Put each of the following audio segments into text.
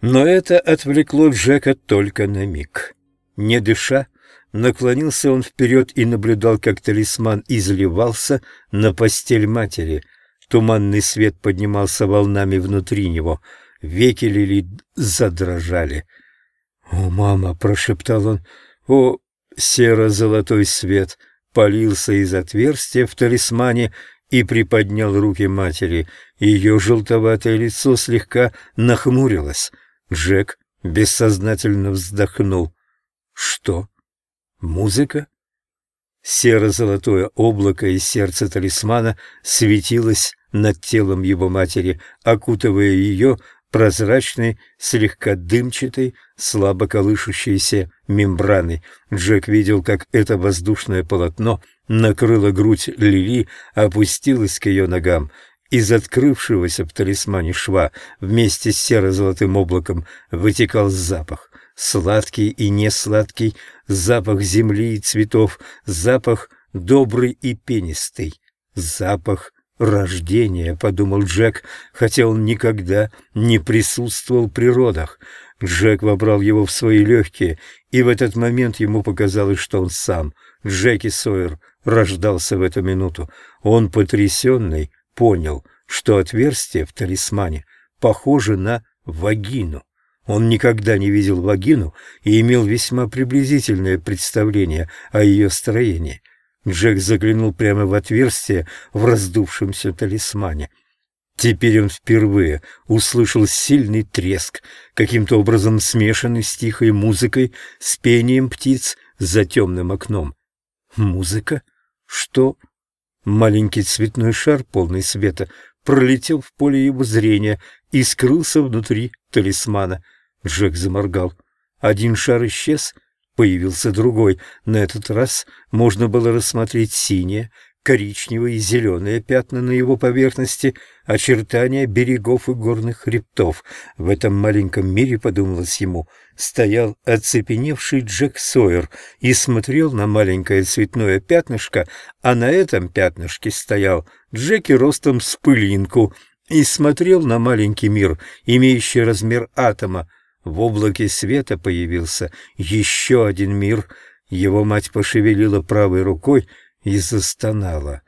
Но это отвлекло Джека только на миг. Не дыша, наклонился он вперед и наблюдал, как талисман изливался на постель матери. Туманный свет поднимался волнами внутри него. Веки Лили задрожали. «О, мама!» — прошептал он. «О, серо-золотой свет!» полился из отверстия в талисмане и приподнял руки матери. Ее желтоватое лицо слегка нахмурилось. Джек бессознательно вздохнул. «Что? Музыка?» Серо-золотое облако из сердца талисмана светилось над телом его матери, окутывая ее прозрачной, слегка дымчатой, слабо колышущейся мембраной. Джек видел, как это воздушное полотно накрыло грудь Лили, опустилось к ее ногам. Из открывшегося в талисмане шва вместе с серо-золотым облаком вытекал запах. Сладкий и несладкий, запах земли и цветов, запах добрый и пенистый, запах рождения, подумал Джек, хотя он никогда не присутствовал при родах. Джек вобрал его в свои легкие, и в этот момент ему показалось, что он сам, Джеки Сойер, рождался в эту минуту. Он, потрясенный, понял, что отверстие в талисмане похоже на вагину. Он никогда не видел вагину и имел весьма приблизительное представление о ее строении. Джек заглянул прямо в отверстие в раздувшемся талисмане. Теперь он впервые услышал сильный треск, каким-то образом смешанный с тихой музыкой, с пением птиц за темным окном. Музыка? Что? Маленький цветной шар, полный света, пролетел в поле его зрения и скрылся внутри талисмана. Джек заморгал. Один шар исчез — Появился другой. На этот раз можно было рассмотреть синие, коричневые и зеленые пятна на его поверхности, очертания берегов и горных хребтов. В этом маленьком мире, подумалось ему, стоял оцепеневший Джек Сойер и смотрел на маленькое цветное пятнышко, а на этом пятнышке стоял Джеки ростом с пылинку и смотрел на маленький мир, имеющий размер атома, в облаке света появился еще один мир. Его мать пошевелила правой рукой и застонала.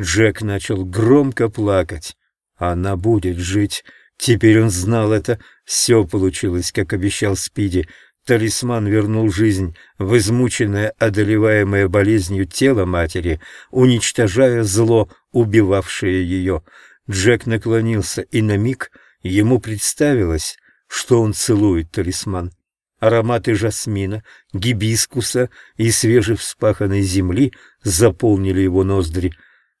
Джек начал громко плакать. Она будет жить. Теперь он знал это. Все получилось, как обещал Спиди. Талисман вернул жизнь в измученное, одолеваемое болезнью тело матери, уничтожая зло, убивавшее ее. Джек наклонился, и на миг ему представилось, что он целует талисман. Ароматы жасмина, гибискуса и свежевспаханной земли заполнили его ноздри.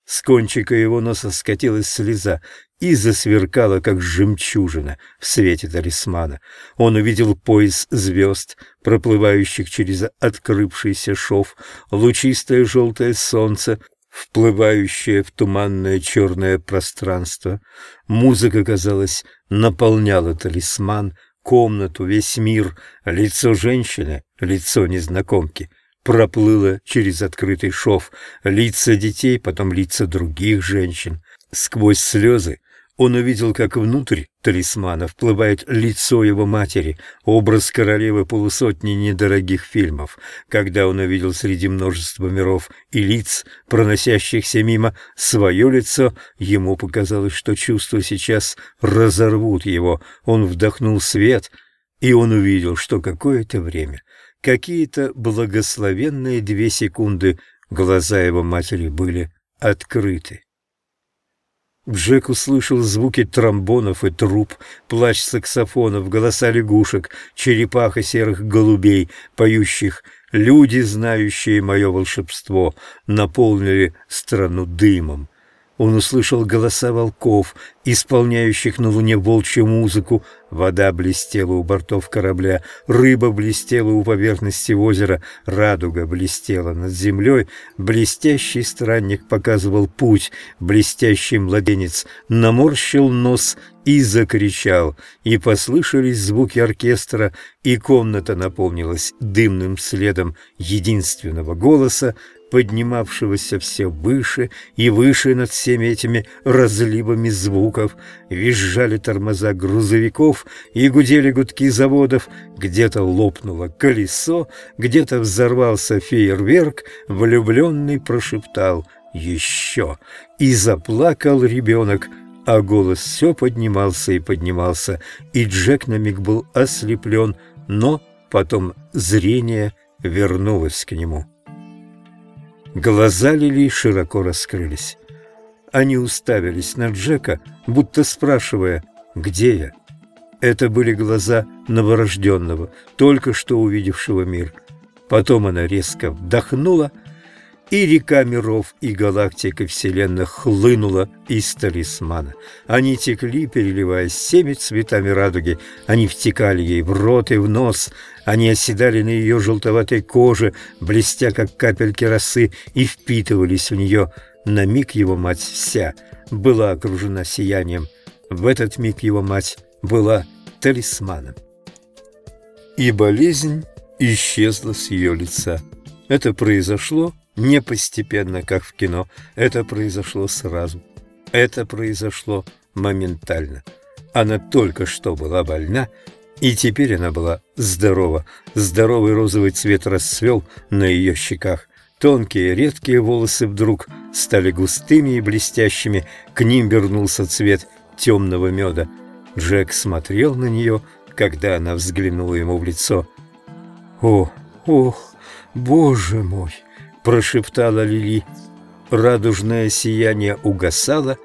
С кончика его носа скатилась слеза и засверкала, как жемчужина в свете талисмана. Он увидел пояс звезд, проплывающих через открывшийся шов, лучистое желтое солнце, вплывающее в туманное черное пространство. Музыка, казалось, наполняла талисман, комнату, весь мир, лицо женщины, лицо незнакомки проплыло через открытый шов, лица детей, потом лица других женщин. Сквозь слезы он увидел, как внутрь талисмана вплывает лицо его матери, образ королевы полусотни недорогих фильмов. Когда он увидел среди множества миров и лиц, проносящихся мимо, свое лицо, ему показалось, что чувства сейчас разорвут его. Он вдохнул свет, и он увидел, что какое-то время, какие-то благословенные две секунды, глаза его матери были открыты. Джек услышал звуки тромбонов и труб, плач саксофонов, голоса лягушек, черепах и серых голубей, поющих «Люди, знающие мое волшебство, наполнили страну дымом». Он услышал голоса волков, исполняющих на луне волчью музыку. Вода блестела у бортов корабля, рыба блестела у поверхности озера, радуга блестела над землей. Блестящий странник показывал путь, блестящий младенец наморщил нос и закричал, и послышались звуки оркестра, и комната наполнилась дымным следом единственного голоса, поднимавшегося все выше и выше над всеми этими разливами звуков, визжали тормоза грузовиков и гудели гудки заводов, где-то лопнуло колесо, где-то взорвался фейерверк, влюбленный прошептал «Еще!» и заплакал ребенок, а голос все поднимался и поднимался, и Джек на миг был ослеплен, но потом зрение вернулось к нему. Глаза Лили широко раскрылись. Они уставились на Джека, будто спрашивая «Где я?». Это были глаза новорожденного, только что увидевшего мир. Потом она резко вдохнула – и река миров и галактик и вселенных хлынула из талисмана. Они текли, переливаясь всеми цветами радуги, они втекали ей в рот и в нос, они оседали на ее желтоватой коже, блестя, как капельки росы, и впитывались в нее. На миг его мать вся была окружена сиянием. В этот миг его мать была талисманом. И болезнь исчезла с ее лица. Это произошло не постепенно, как в кино. Это произошло сразу. Это произошло моментально. Она только что была больна, и теперь она была здорова. Здоровый розовый цвет расцвел на ее щеках. Тонкие редкие волосы вдруг стали густыми и блестящими, к ним вернулся цвет темного меда. Джек смотрел на нее, когда она взглянула ему в лицо. «О, ох, боже мой!» прошептала Лили. Радужное сияние угасало,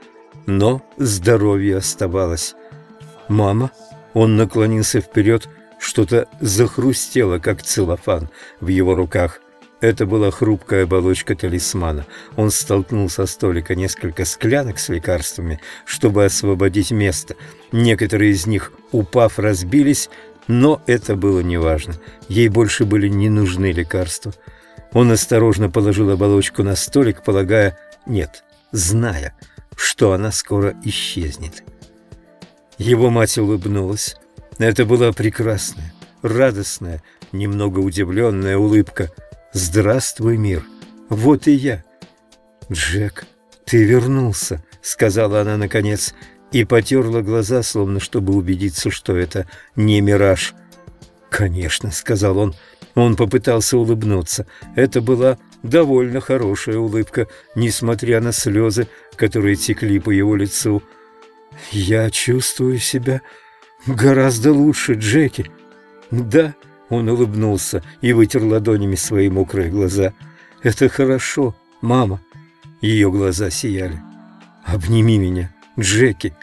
но здоровье оставалось. «Мама?» Он наклонился вперед, что-то захрустело, как целлофан в его руках. Это была хрупкая оболочка талисмана. Он столкнул со столика несколько склянок с лекарствами, чтобы освободить место. Некоторые из них, упав, разбились, но это было неважно. Ей больше были не нужны лекарства. Он осторожно положил оболочку на столик, полагая, нет, зная, что она скоро исчезнет. Его мать улыбнулась. Это была прекрасная, радостная, немного удивленная улыбка. «Здравствуй, мир! Вот и я!» «Джек, ты вернулся!» — сказала она наконец, и потерла глаза, словно чтобы убедиться, что это не мираж. «Конечно», — сказал он, — он попытался улыбнуться. Это была довольно хорошая улыбка, несмотря на слезы, которые текли по его лицу. «Я чувствую себя гораздо лучше, Джеки». «Да», — он улыбнулся и вытер ладонями свои мокрые глаза. «Это хорошо, мама». Ее глаза сияли. «Обними меня, Джеки».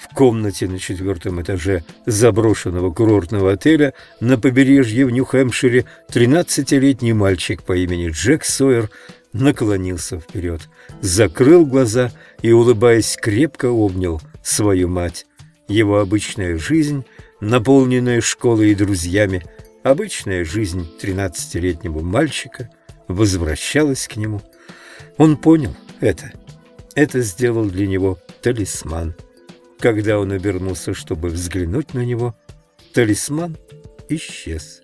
В комнате на четвертом этаже заброшенного курортного отеля на побережье в Нью-Хэмпшире 13-летний мальчик по имени Джек Сойер наклонился вперед, закрыл глаза и, улыбаясь, крепко обнял свою мать. Его обычная жизнь, наполненная школой и друзьями, обычная жизнь 13-летнего мальчика возвращалась к нему. Он понял это. Это сделал для него талисман. Когда он обернулся, чтобы взглянуть на него, талисман исчез.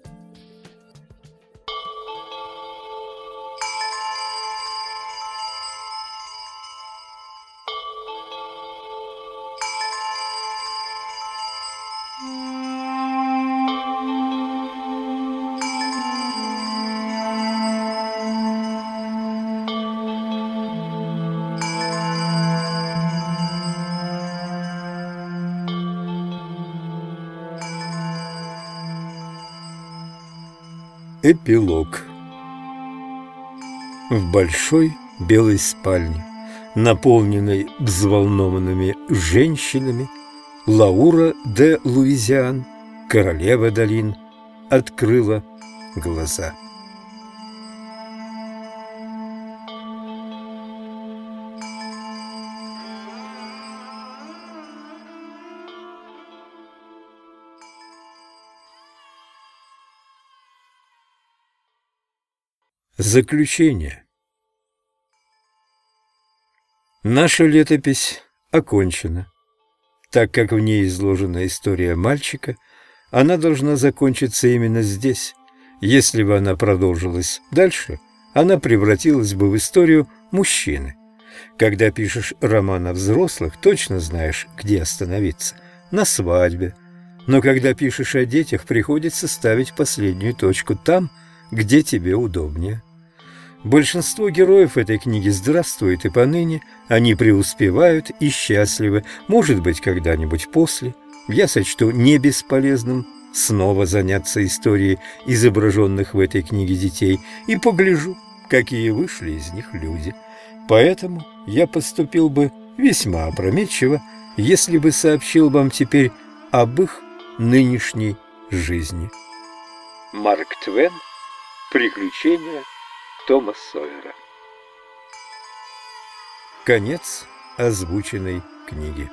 Эпилог В большой белой спальне, наполненной взволнованными женщинами, Лаура де Луизиан, королева долин, открыла глаза. Заключение Наша летопись окончена. Так как в ней изложена история мальчика, она должна закончиться именно здесь. Если бы она продолжилась дальше, она превратилась бы в историю мужчины. Когда пишешь роман о взрослых, точно знаешь, где остановиться – на свадьбе. Но когда пишешь о детях, приходится ставить последнюю точку там, где тебе удобнее. Большинство героев этой книги здравствует и поныне, они преуспевают и счастливы, может быть, когда-нибудь после. Я сочту не бесполезным снова заняться историей изображенных в этой книге детей и погляжу, какие вышли из них люди. Поэтому я поступил бы весьма опрометчиво, если бы сообщил вам теперь об их нынешней жизни. Марк Твен «Приключения Тома Сойера». Конец озвученной книги.